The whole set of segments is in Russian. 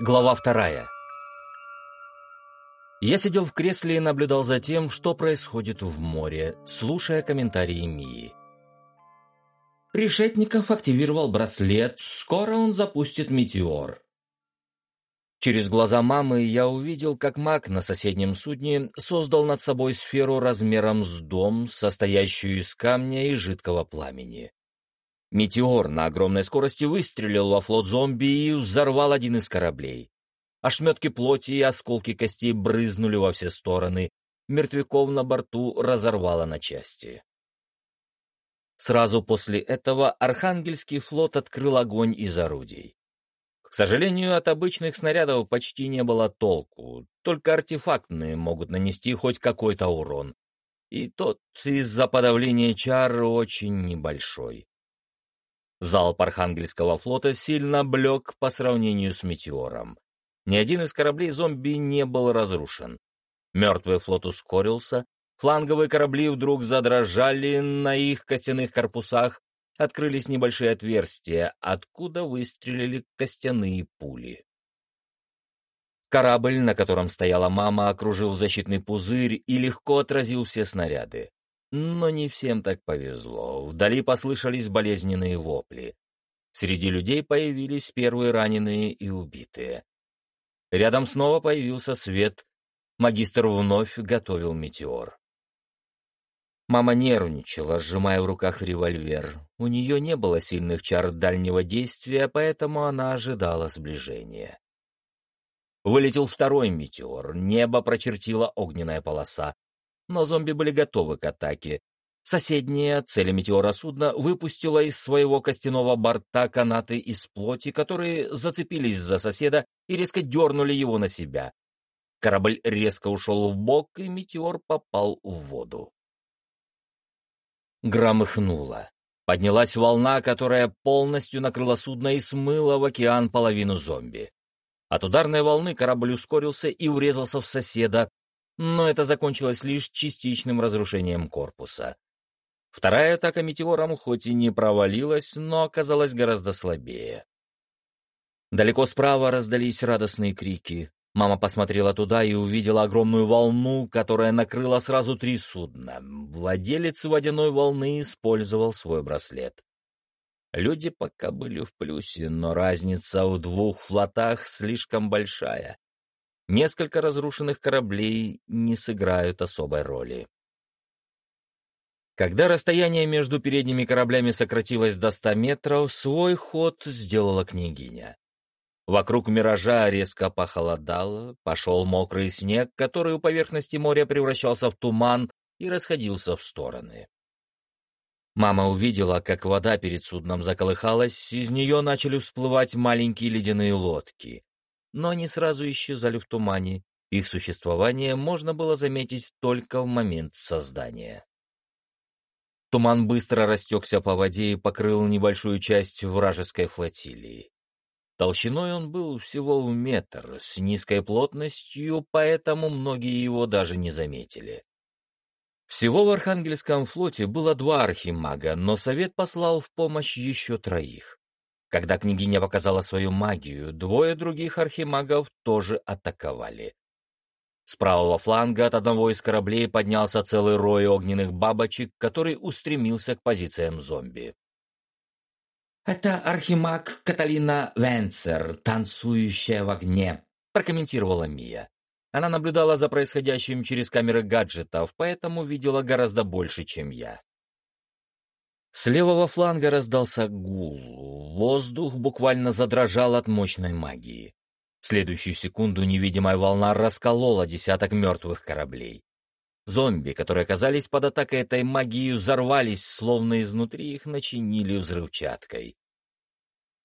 Глава вторая. Я сидел в кресле и наблюдал за тем, что происходит в море, слушая комментарии Мии. Решетников активировал браслет, скоро он запустит метеор. Через глаза мамы я увидел, как маг на соседнем судне создал над собой сферу размером с дом, состоящую из камня и жидкого пламени. Метеор на огромной скорости выстрелил во флот зомби и взорвал один из кораблей. Ошметки плоти и осколки костей брызнули во все стороны, мертвяков на борту разорвало на части. Сразу после этого Архангельский флот открыл огонь из орудий. К сожалению, от обычных снарядов почти не было толку, только артефактные могут нанести хоть какой-то урон. И тот из-за подавления чар очень небольшой. Залп Архангельского флота сильно блек по сравнению с «Метеором». Ни один из кораблей зомби не был разрушен. Мертвый флот ускорился, фланговые корабли вдруг задрожали, на их костяных корпусах открылись небольшие отверстия, откуда выстрелили костяные пули. Корабль, на котором стояла мама, окружил защитный пузырь и легко отразил все снаряды. Но не всем так повезло. Вдали послышались болезненные вопли. Среди людей появились первые раненые и убитые. Рядом снова появился свет. Магистр вновь готовил метеор. Мама нервничала, сжимая в руках револьвер. У нее не было сильных чар дальнего действия, поэтому она ожидала сближения. Вылетел второй метеор, небо прочертила огненная полоса но зомби были готовы к атаке. Соседняя, цель метеора судна, выпустила из своего костяного борта канаты из плоти, которые зацепились за соседа и резко дернули его на себя. Корабль резко ушел в бок, и метеор попал в воду. Громыхнуло. Поднялась волна, которая полностью накрыла судно и смыла в океан половину зомби. От ударной волны корабль ускорился и урезался в соседа, но это закончилось лишь частичным разрушением корпуса. Вторая атака метеором хоть и не провалилась, но оказалась гораздо слабее. Далеко справа раздались радостные крики. Мама посмотрела туда и увидела огромную волну, которая накрыла сразу три судна. Владелец водяной волны использовал свой браслет. Люди пока были в плюсе, но разница в двух флотах слишком большая несколько разрушенных кораблей не сыграют особой роли. Когда расстояние между передними кораблями сократилось до ста метров, свой ход сделала княгиня. Вокруг миража резко похолодало, пошел мокрый снег, который у поверхности моря превращался в туман и расходился в стороны. Мама увидела, как вода перед судном заколыхалась, из нее начали всплывать маленькие ледяные лодки но они сразу исчезали в тумане. Их существование можно было заметить только в момент создания. Туман быстро растекся по воде и покрыл небольшую часть вражеской флотилии. Толщиной он был всего в метр, с низкой плотностью, поэтому многие его даже не заметили. Всего в Архангельском флоте было два архимага, но Совет послал в помощь еще троих. Когда княгиня показала свою магию, двое других архимагов тоже атаковали. С правого фланга от одного из кораблей поднялся целый рой огненных бабочек, который устремился к позициям зомби. «Это архимаг Каталина Венцер, танцующая в огне», — прокомментировала Мия. Она наблюдала за происходящим через камеры гаджетов, поэтому видела гораздо больше, чем я. С левого фланга раздался гул. Воздух буквально задрожал от мощной магии. В следующую секунду невидимая волна расколола десяток мертвых кораблей. Зомби, которые оказались под атакой этой магии, взорвались, словно изнутри их начинили взрывчаткой.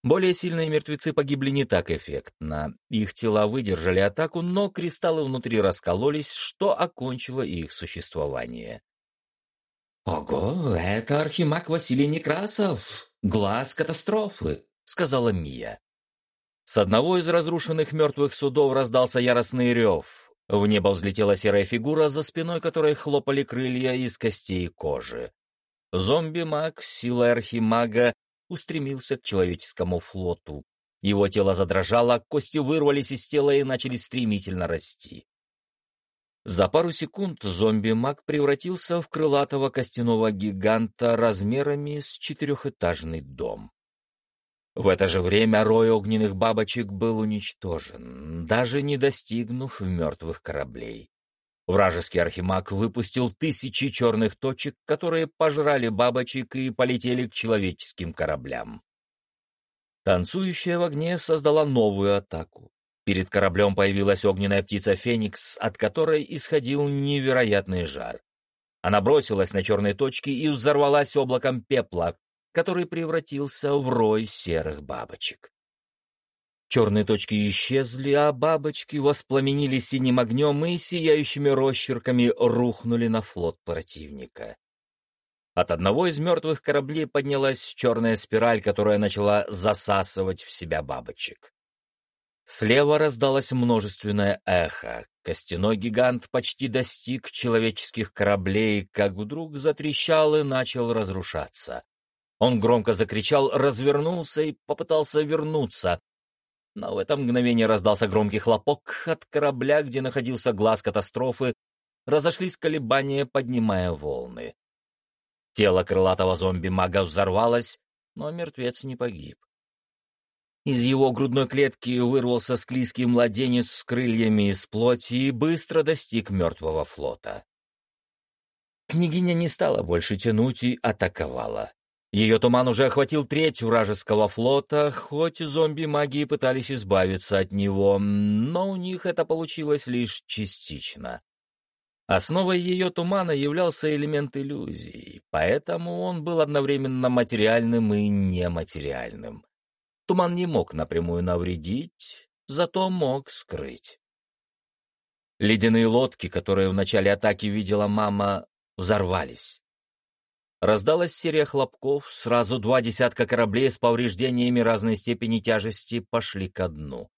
Более сильные мертвецы погибли не так эффектно. Их тела выдержали атаку, но кристаллы внутри раскололись, что окончило их существование. «Ого, это архимаг Василий Некрасов, глаз катастрофы», — сказала Мия. С одного из разрушенных мертвых судов раздался яростный рев. В небо взлетела серая фигура, за спиной которой хлопали крылья из костей и кожи. Зомби-маг силой архимага устремился к человеческому флоту. Его тело задрожало, кости вырвались из тела и начали стремительно расти. За пару секунд зомби-маг превратился в крылатого костяного гиганта размерами с четырехэтажный дом. В это же время рой огненных бабочек был уничтожен, даже не достигнув мертвых кораблей. Вражеский архимаг выпустил тысячи черных точек, которые пожрали бабочек и полетели к человеческим кораблям. Танцующая в огне создала новую атаку. Перед кораблем появилась огненная птица Феникс, от которой исходил невероятный жар. Она бросилась на черные точки и взорвалась облаком пепла, который превратился в рой серых бабочек. Черные точки исчезли, а бабочки воспламенились синим огнем и сияющими росчерками рухнули на флот противника. От одного из мертвых кораблей поднялась черная спираль, которая начала засасывать в себя бабочек. Слева раздалось множественное эхо. Костяной гигант почти достиг человеческих кораблей, как вдруг затрещал и начал разрушаться. Он громко закричал, развернулся и попытался вернуться. Но в это мгновение раздался громкий хлопок от корабля, где находился глаз катастрофы, разошлись колебания, поднимая волны. Тело крылатого зомби-мага взорвалось, но мертвец не погиб. Из его грудной клетки вырвался склизкий младенец с крыльями из плоти и быстро достиг мертвого флота. Княгиня не стала больше тянуть и атаковала. Ее туман уже охватил треть вражеского флота, хоть зомби-маги пытались избавиться от него, но у них это получилось лишь частично. Основой ее тумана являлся элемент иллюзии, поэтому он был одновременно материальным и нематериальным. Туман не мог напрямую навредить, зато мог скрыть. Ледяные лодки, которые в начале атаки видела мама, взорвались. Раздалась серия хлопков, сразу два десятка кораблей с повреждениями разной степени тяжести пошли ко дну.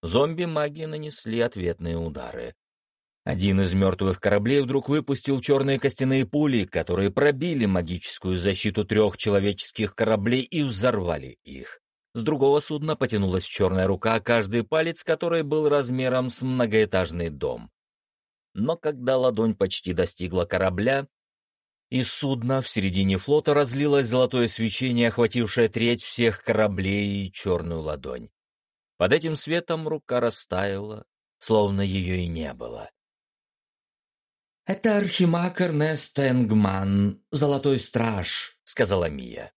Зомби-маги нанесли ответные удары. Один из мертвых кораблей вдруг выпустил черные костяные пули, которые пробили магическую защиту трех человеческих кораблей и взорвали их. С другого судна потянулась черная рука, каждый палец которой был размером с многоэтажный дом. Но когда ладонь почти достигла корабля, из судна в середине флота разлилось золотое свечение, охватившее треть всех кораблей и черную ладонь. Под этим светом рука растаяла, словно ее и не было. «Это архимаг Эрнест Энгман, Золотой Страж», — сказала Мия.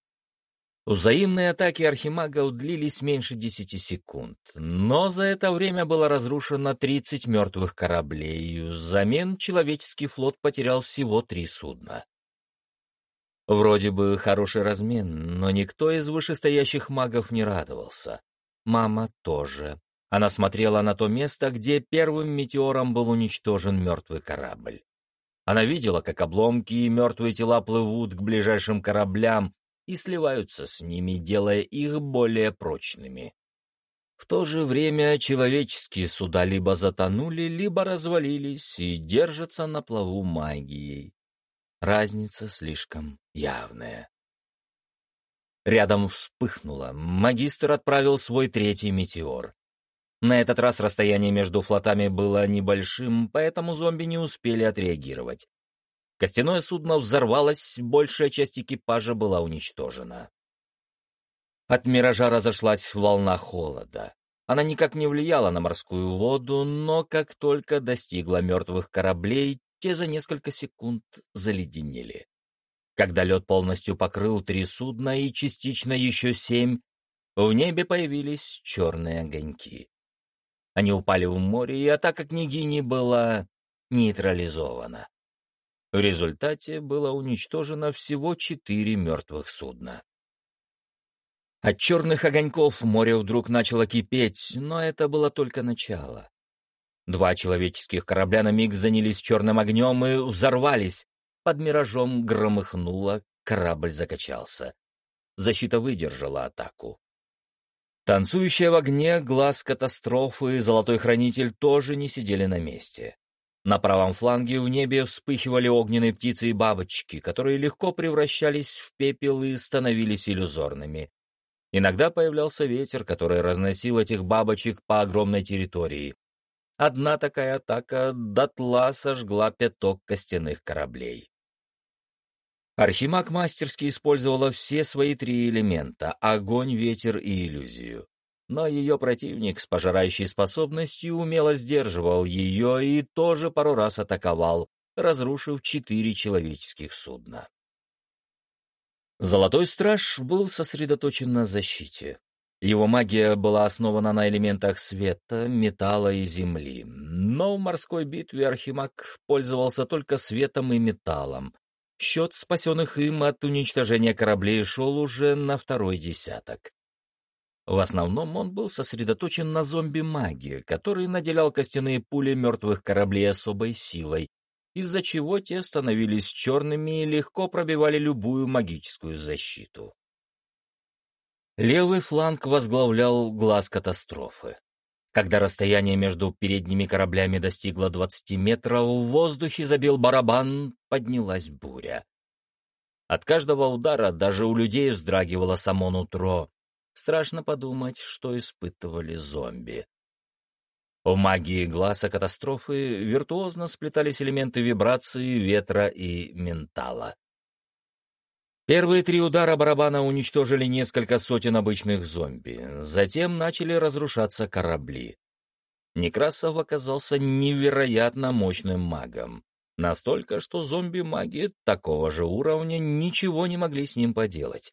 Взаимные атаки архимагов длились меньше десяти секунд, но за это время было разрушено 30 мертвых кораблей, взамен человеческий флот потерял всего три судна. Вроде бы хороший размен, но никто из вышестоящих магов не радовался. Мама тоже. Она смотрела на то место, где первым метеором был уничтожен мертвый корабль. Она видела, как обломки и мертвые тела плывут к ближайшим кораблям, и сливаются с ними, делая их более прочными. В то же время человеческие суда либо затонули, либо развалились и держатся на плаву магией. Разница слишком явная. Рядом вспыхнуло. Магистр отправил свой третий метеор. На этот раз расстояние между флотами было небольшим, поэтому зомби не успели отреагировать. Костяное судно взорвалось, большая часть экипажа была уничтожена. От миража разошлась волна холода. Она никак не влияла на морскую воду, но как только достигла мертвых кораблей, те за несколько секунд заледенели. Когда лед полностью покрыл три судна и частично еще семь, в небе появились черные огоньки. Они упали в море, и атака княгини была нейтрализована. В результате было уничтожено всего четыре мертвых судна. От черных огоньков море вдруг начало кипеть, но это было только начало. Два человеческих корабля на миг занялись черным огнем и взорвались. Под миражом громыхнуло, корабль закачался. Защита выдержала атаку. Танцующая в огне, глаз катастрофы и золотой хранитель тоже не сидели на месте. На правом фланге в небе вспыхивали огненные птицы и бабочки, которые легко превращались в пепел и становились иллюзорными. Иногда появлялся ветер, который разносил этих бабочек по огромной территории. Одна такая атака дотла сожгла пяток костяных кораблей. Архимаг мастерски использовала все свои три элемента — огонь, ветер и иллюзию. Но ее противник с пожирающей способностью умело сдерживал ее и тоже пару раз атаковал, разрушив четыре человеческих судна. Золотой страж был сосредоточен на защите. Его магия была основана на элементах света, металла и земли, но в морской битве Архимаг пользовался только светом и металлом, Счет спасенных им от уничтожения кораблей шел уже на второй десяток. В основном он был сосредоточен на зомби-магии, который наделял костяные пули мертвых кораблей особой силой, из-за чего те становились черными и легко пробивали любую магическую защиту. Левый фланг возглавлял глаз катастрофы. Когда расстояние между передними кораблями достигло 20 метров, в воздухе забил барабан, поднялась буря. От каждого удара даже у людей вздрагивало само нутро. Страшно подумать, что испытывали зомби. У магии глаза катастрофы виртуозно сплетались элементы вибрации, ветра и ментала. Первые три удара барабана уничтожили несколько сотен обычных зомби. Затем начали разрушаться корабли. Некрасов оказался невероятно мощным магом. Настолько, что зомби-маги такого же уровня ничего не могли с ним поделать.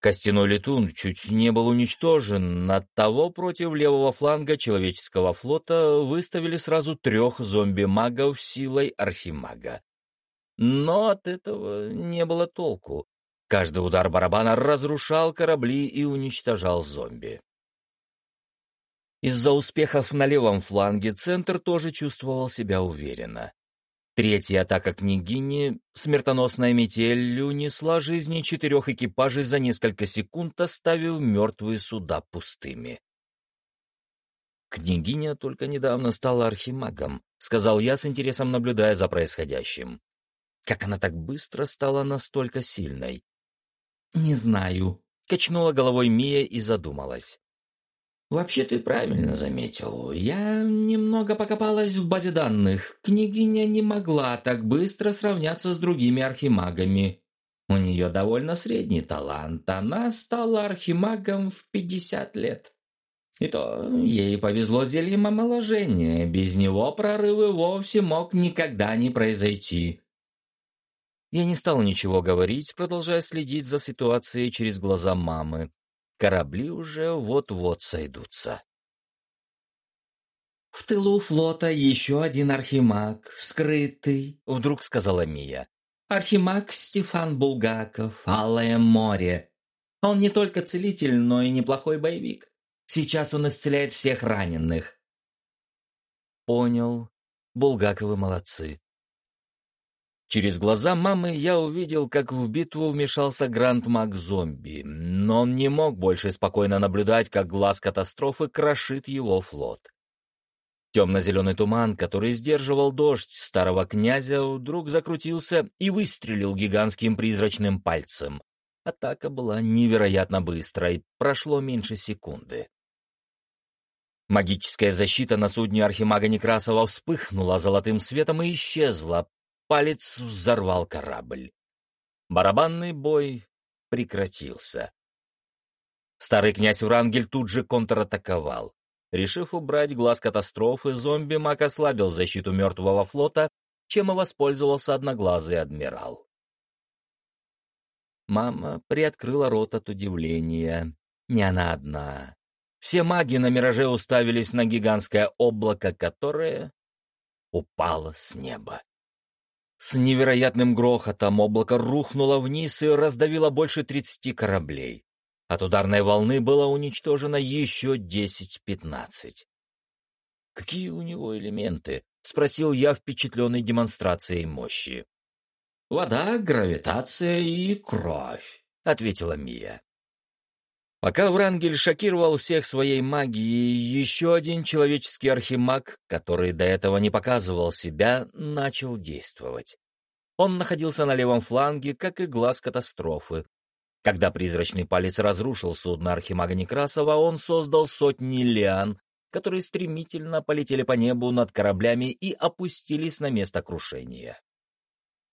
Костяной летун чуть не был уничтожен, оттого против левого фланга человеческого флота выставили сразу трех зомби-магов силой архимага. Но от этого не было толку. Каждый удар барабана разрушал корабли и уничтожал зомби. Из-за успехов на левом фланге центр тоже чувствовал себя уверенно. Третья атака княгини, смертоносная метель, унесла жизни четырех экипажей за несколько секунд, оставив мертвые суда пустыми. «Княгиня только недавно стала архимагом», — сказал я с интересом, наблюдая за происходящим. Как она так быстро стала настолько сильной? «Не знаю», — качнула головой Мия и задумалась. «Вообще ты правильно заметил. Я немного покопалась в базе данных. Княгиня не могла так быстро сравняться с другими архимагами. У нее довольно средний талант. Она стала архимагом в 50 лет. И то ей повезло зельем омоложения. Без него прорыв вовсе мог никогда не произойти. Я не стал ничего говорить, продолжая следить за ситуацией через глаза мамы. Корабли уже вот-вот сойдутся. «В тылу флота еще один архимаг, скрытый», — вдруг сказала Мия. «Архимаг Стефан Булгаков, Алое море. Он не только целитель, но и неплохой боевик. Сейчас он исцеляет всех раненых». «Понял. Булгаковы молодцы. Через глаза мамы я увидел, как в битву вмешался Гранд Мак Зомби, но он не мог больше спокойно наблюдать, как глаз катастрофы крошит его флот. Темно-зеленый туман, который сдерживал дождь старого князя, вдруг закрутился и выстрелил гигантским призрачным пальцем. Атака была невероятно быстрой, прошло меньше секунды. Магическая защита на судне Архимага Некрасова вспыхнула золотым светом и исчезла, палец взорвал корабль. Барабанный бой прекратился. Старый князь Врангель тут же контратаковал. Решив убрать глаз катастрофы, зомби Мак ослабил защиту мертвого флота, чем и воспользовался одноглазый адмирал. Мама приоткрыла рот от удивления. Не она одна. Все маги на мираже уставились на гигантское облако, которое упало с неба. С невероятным грохотом облако рухнуло вниз и раздавило больше тридцати кораблей. От ударной волны было уничтожено еще десять-пятнадцать. «Какие у него элементы?» — спросил я, впечатленный демонстрацией мощи. «Вода, гравитация и кровь», — ответила Мия. Пока Врангель шокировал всех своей магией, еще один человеческий архимаг, который до этого не показывал себя, начал действовать. Он находился на левом фланге, как и глаз катастрофы. Когда призрачный палец разрушил судно Архимага Некрасова, он создал сотни лиан, которые стремительно полетели по небу над кораблями и опустились на место крушения.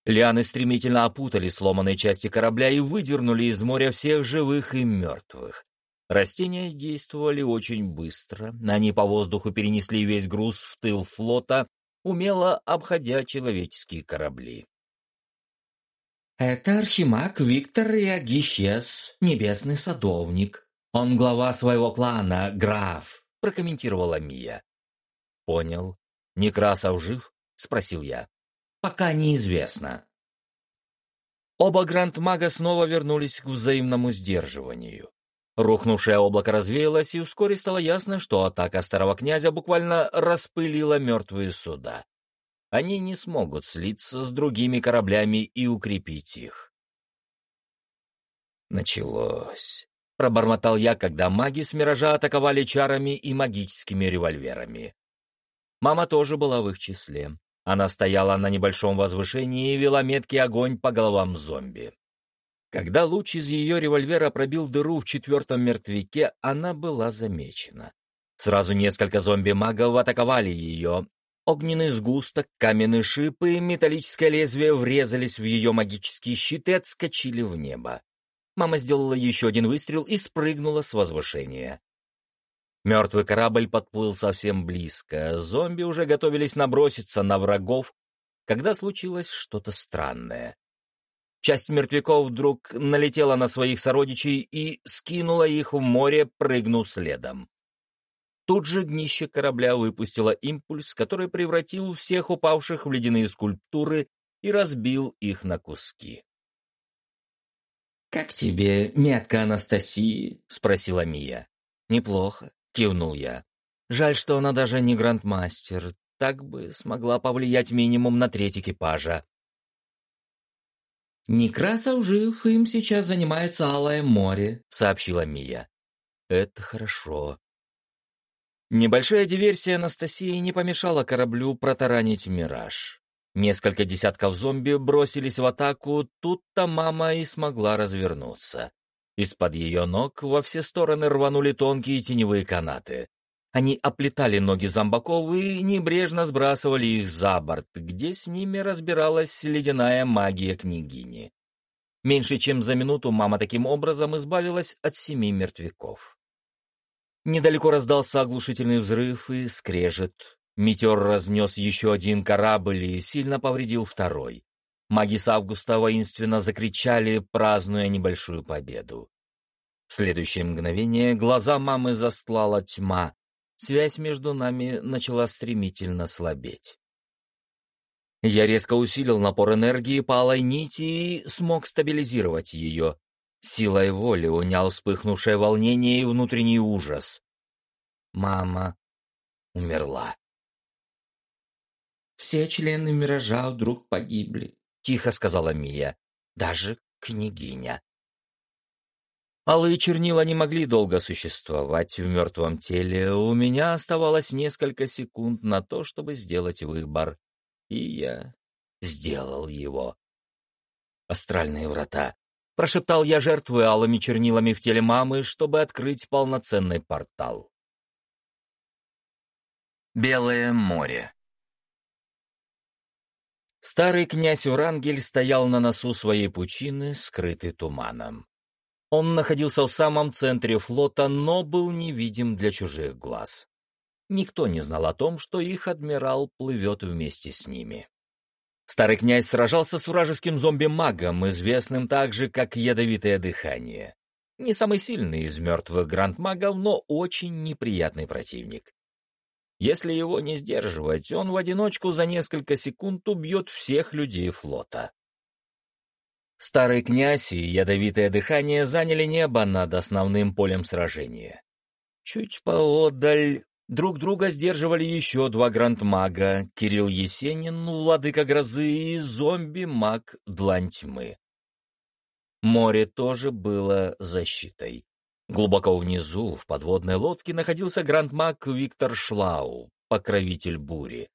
Лианы стремительно опутали сломанные части корабля и выдернули из моря всех живых и мертвых. Растения действовали очень быстро, они по воздуху перенесли весь груз в тыл флота, умело обходя человеческие корабли. «Это архимаг Виктор Иагищес, небесный садовник. Он глава своего клана, граф», — прокомментировала Мия. «Понял. Некрасов жив?» — спросил я. «Пока неизвестно». Оба грандмага снова вернулись к взаимному сдерживанию. Рухнувшее облако развеялось, и вскоре стало ясно, что атака старого князя буквально распылила мертвые суда они не смогут слиться с другими кораблями и укрепить их. Началось. Пробормотал я, когда маги с Миража атаковали чарами и магическими револьверами. Мама тоже была в их числе. Она стояла на небольшом возвышении и вела меткий огонь по головам зомби. Когда луч из ее револьвера пробил дыру в четвертом мертвяке, она была замечена. Сразу несколько зомби-магов атаковали ее, Огненный сгусток, каменные шипы и металлическое лезвие врезались в ее магические щиты и отскочили в небо. Мама сделала еще один выстрел и спрыгнула с возвышения. Мертвый корабль подплыл совсем близко. Зомби уже готовились наброситься на врагов, когда случилось что-то странное. Часть мертвяков вдруг налетела на своих сородичей и скинула их в море, прыгнув следом. Тут же днище корабля выпустило импульс, который превратил всех упавших в ледяные скульптуры и разбил их на куски. «Как тебе метка Анастасии?» — спросила Мия. «Неплохо», — кивнул я. «Жаль, что она даже не грандмастер. Так бы смогла повлиять минимум на треть экипажа». «Некрасов жив, им сейчас занимается Алое море», — сообщила Мия. «Это хорошо», Небольшая диверсия Анастасии не помешала кораблю протаранить «Мираж». Несколько десятков зомби бросились в атаку, тут-то мама и смогла развернуться. Из-под ее ног во все стороны рванули тонкие теневые канаты. Они оплетали ноги зомбаков и небрежно сбрасывали их за борт, где с ними разбиралась ледяная магия княгини. Меньше чем за минуту мама таким образом избавилась от семи мертвяков. Недалеко раздался оглушительный взрыв и скрежет. Метеор разнес еще один корабль и сильно повредил второй. Маги с Августа воинственно закричали, празднуя небольшую победу. В следующее мгновение глаза мамы застлала тьма. Связь между нами начала стремительно слабеть. Я резко усилил напор энергии по алой нити и смог стабилизировать ее. Силой воли унял вспыхнувшее волнение и внутренний ужас. Мама умерла. «Все члены Миража вдруг погибли», — тихо сказала Мия. «Даже княгиня». Алые чернила не могли долго существовать в мертвом теле. У меня оставалось несколько секунд на то, чтобы сделать выбор. И я сделал его. Астральные врата. Прошептал я, жертвуя алыми чернилами в теле мамы, чтобы открыть полноценный портал. Белое море Старый князь Урангель стоял на носу своей пучины, скрытый туманом. Он находился в самом центре флота, но был невидим для чужих глаз. Никто не знал о том, что их адмирал плывет вместе с ними. Старый князь сражался с вражеским зомби-магом, известным также как ядовитое дыхание. Не самый сильный из мертвых гранд-магов, но очень неприятный противник. Если его не сдерживать, он в одиночку за несколько секунд убьет всех людей флота. Старый князь и ядовитое дыхание заняли небо над основным полем сражения. Чуть поодаль Друг друга сдерживали еще два грандмага — Кирилл Есенин, владыка грозы, и зомби-маг Длань тьмы. Море тоже было защитой. Глубоко внизу, в подводной лодке, находился грандмаг Виктор Шлау, покровитель бури.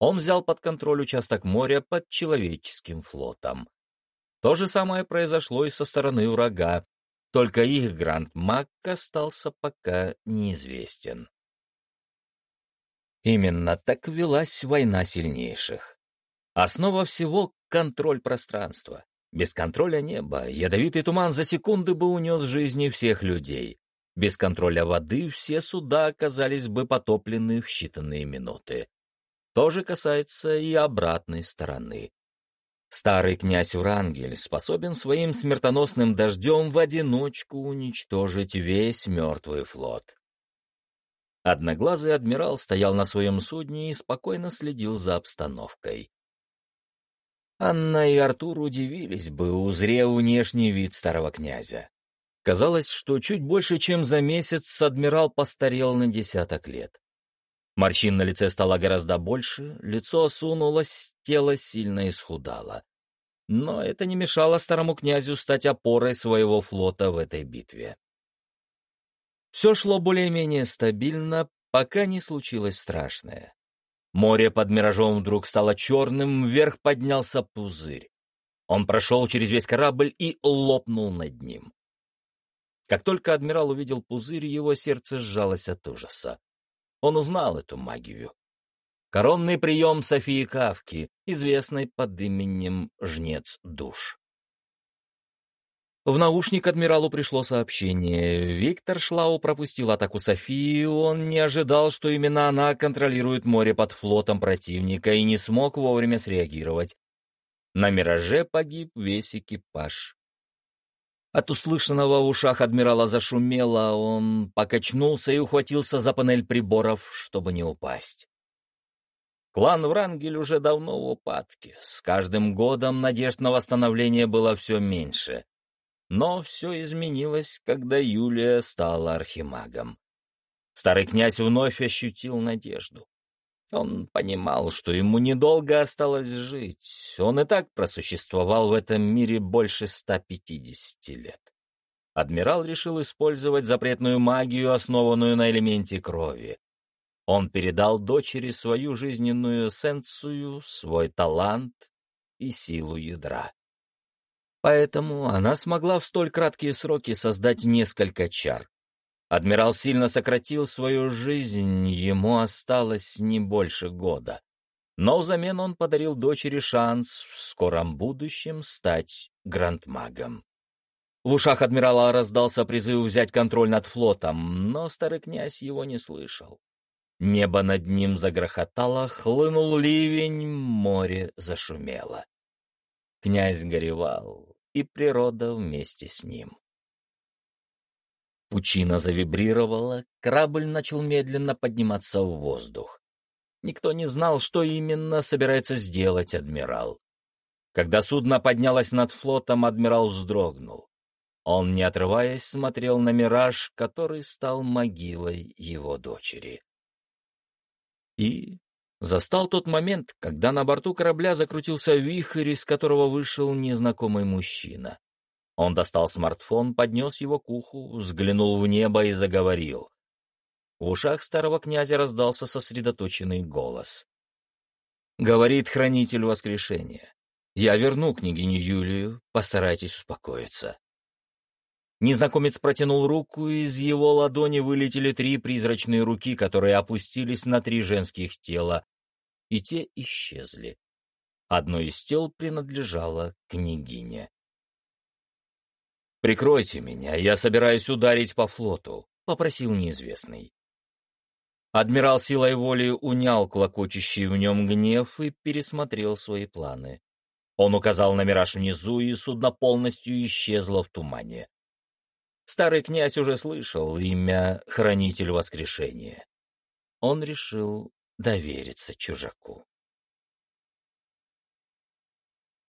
Он взял под контроль участок моря под человеческим флотом. То же самое произошло и со стороны врага, только их гранд-маг остался пока неизвестен. Именно так велась война сильнейших. Основа всего — контроль пространства. Без контроля неба ядовитый туман за секунды бы унес жизни всех людей. Без контроля воды все суда оказались бы потоплены в считанные минуты. То же касается и обратной стороны. Старый князь Врангель способен своим смертоносным дождем в одиночку уничтожить весь мертвый флот. Одноглазый адмирал стоял на своем судне и спокойно следил за обстановкой. Анна и Артур удивились бы, узрев внешний вид старого князя. Казалось, что чуть больше, чем за месяц, адмирал постарел на десяток лет. Морщин на лице стало гораздо больше, лицо осунулось, тело сильно исхудало. Но это не мешало старому князю стать опорой своего флота в этой битве. Все шло более-менее стабильно, пока не случилось страшное. Море под миражом вдруг стало черным, вверх поднялся пузырь. Он прошел через весь корабль и лопнул над ним. Как только адмирал увидел пузырь, его сердце сжалось от ужаса. Он узнал эту магию. Коронный прием Софии Кавки, известной под именем «Жнец душ». В наушник адмиралу пришло сообщение. Виктор Шлау пропустил атаку Софии, он не ожидал, что именно она контролирует море под флотом противника и не смог вовремя среагировать. На «Мираже» погиб весь экипаж. От услышанного в ушах адмирала зашумело, он покачнулся и ухватился за панель приборов, чтобы не упасть. Клан Врангель уже давно в упадке. С каждым годом надежд на восстановление было все меньше. Но все изменилось, когда Юлия стала архимагом. Старый князь вновь ощутил надежду. Он понимал, что ему недолго осталось жить. Он и так просуществовал в этом мире больше 150 лет. Адмирал решил использовать запретную магию, основанную на элементе крови. Он передал дочери свою жизненную эссенцию, свой талант и силу ядра. Поэтому она смогла в столь краткие сроки создать несколько чар, Адмирал сильно сократил свою жизнь, ему осталось не больше года. Но взамен он подарил дочери шанс в скором будущем стать грандмагом. В ушах адмирала раздался призыв взять контроль над флотом, но старый князь его не слышал. Небо над ним загрохотало, хлынул ливень, море зашумело. Князь горевал, и природа вместе с ним. Пучина завибрировала, корабль начал медленно подниматься в воздух. Никто не знал, что именно собирается сделать адмирал. Когда судно поднялось над флотом, адмирал вздрогнул. Он, не отрываясь, смотрел на мираж, который стал могилой его дочери. И застал тот момент, когда на борту корабля закрутился вихрь, из которого вышел незнакомый мужчина. Он достал смартфон, поднес его к уху, взглянул в небо и заговорил. В ушах старого князя раздался сосредоточенный голос. «Говорит хранитель воскрешения. Я верну княгиню Юлию, постарайтесь успокоиться». Незнакомец протянул руку, и из его ладони вылетели три призрачные руки, которые опустились на три женских тела, и те исчезли. Одно из тел принадлежало княгине. «Прикройте меня, я собираюсь ударить по флоту», — попросил неизвестный. Адмирал силой воли унял клокочущий в нем гнев и пересмотрел свои планы. Он указал на мираж внизу, и судно полностью исчезло в тумане. Старый князь уже слышал имя «Хранитель воскрешения». Он решил довериться чужаку.